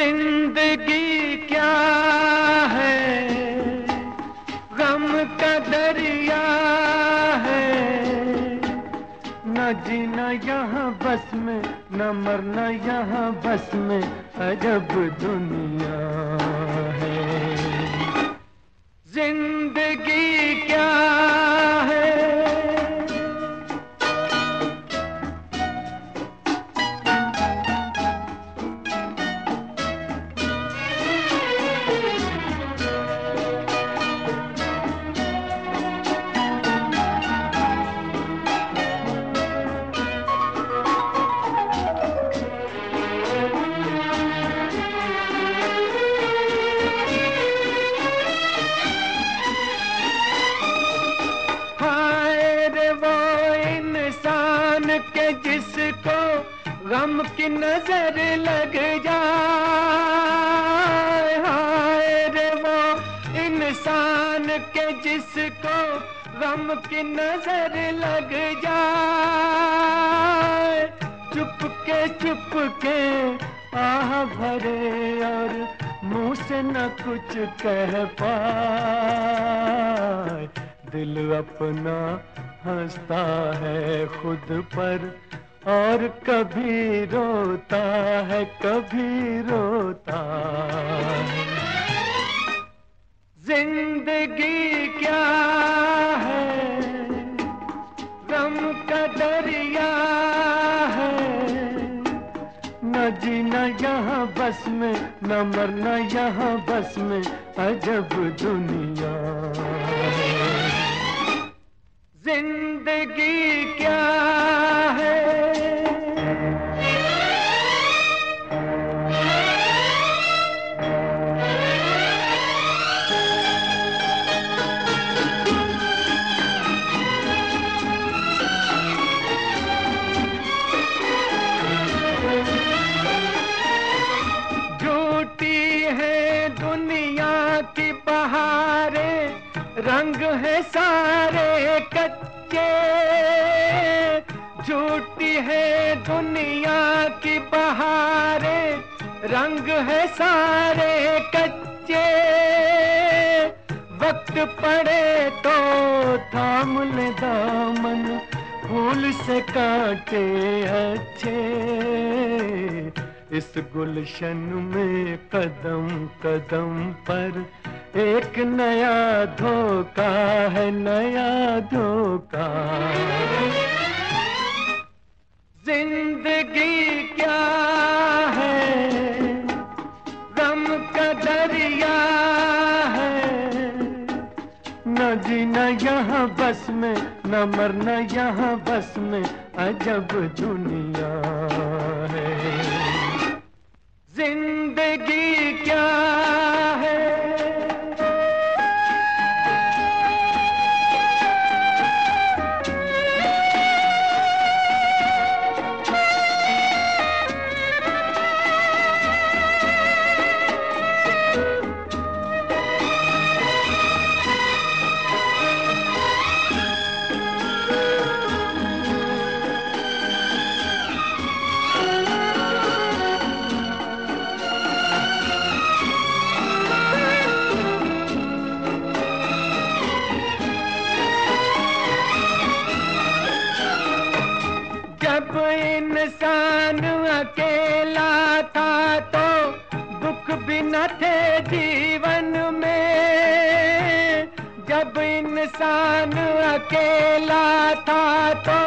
ज़िंदगी क्या है? गम का दरिया है। न जीना यहाँ बस में, न मरना यहाँ बस में अजब दुनिया है। ज़िंदगी क्या के जिसको गम की नज़र लग जाए। हाय रे वो इंसान के जिसको गम की नज़र लग जाए। चुप के चुप के आह भरे और मुँह से न कुछ कह पाए। दिल अपना हंसता है खुद पर, और कभी रोता है, कभी रोता। ज़िंदगी क्या है? गम का दरिया है। न जीना यहाँ बस में, न मरना यहाँ बस में, अजब दुनिया। ज़िंदगी क्या है? रंग है सारे कच्चे। है दुनिया की बहारे, रंग है सारे कच्चे। वक्त पड़े तो थाम ले दामन, फूल से काटे अच्छे। इस गुलशन में कदम कदम पर एक नया धोखा है, नया धोखा। ज़िंदगी क्या है? गम का दरिया है। न जीना यहाँ बस में, न मरना यहाँ बस में अजब दुनिया है। ज़िंदगी जब इंसान अकेला था तो दुख भी न थे जीवन में। जब इंसान अकेला था तो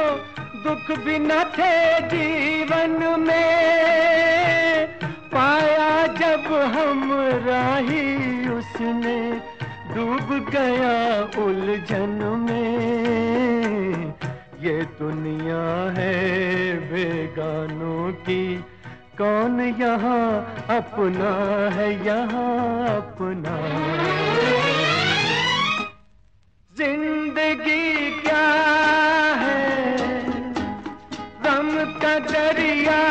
दुख भी न थे जीवन में। पाया जब हम राही उसने, डूब गया उलझन में। ये दुनिया है की। कौन यहाँ अपना है, यहाँ अपना? ज़िंदगी क्या है? गम का दरिया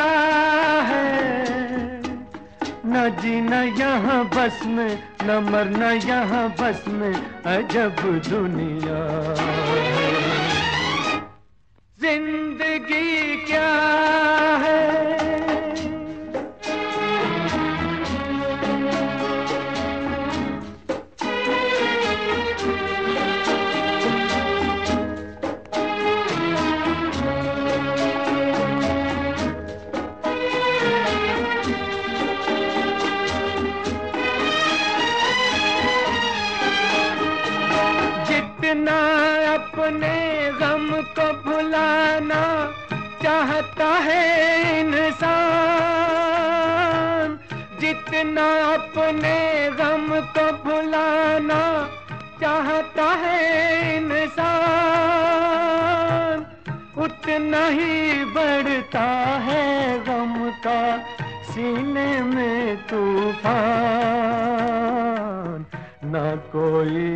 है। न जीना यहाँ बस में, न मरना यहाँ बस में, अजब दुनिया। भुलाना चाहता है इंसान। जितना अपने गम को भुलाना चाहता है इंसान, उतना ही बढ़ता है गम का सीने में तूफ़ान। ना कोई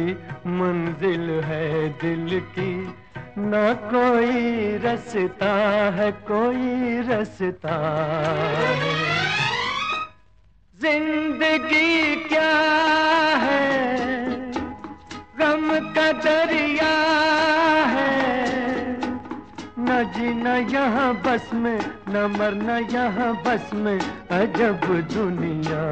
मंजिल है दिल की ना कोई रसता है, कोई रसता। है ज़िंदगी क्या है? गम का दरिया है। न जीना यहाँ बस में, न मरना यहाँ बस में, अजब दुनिया।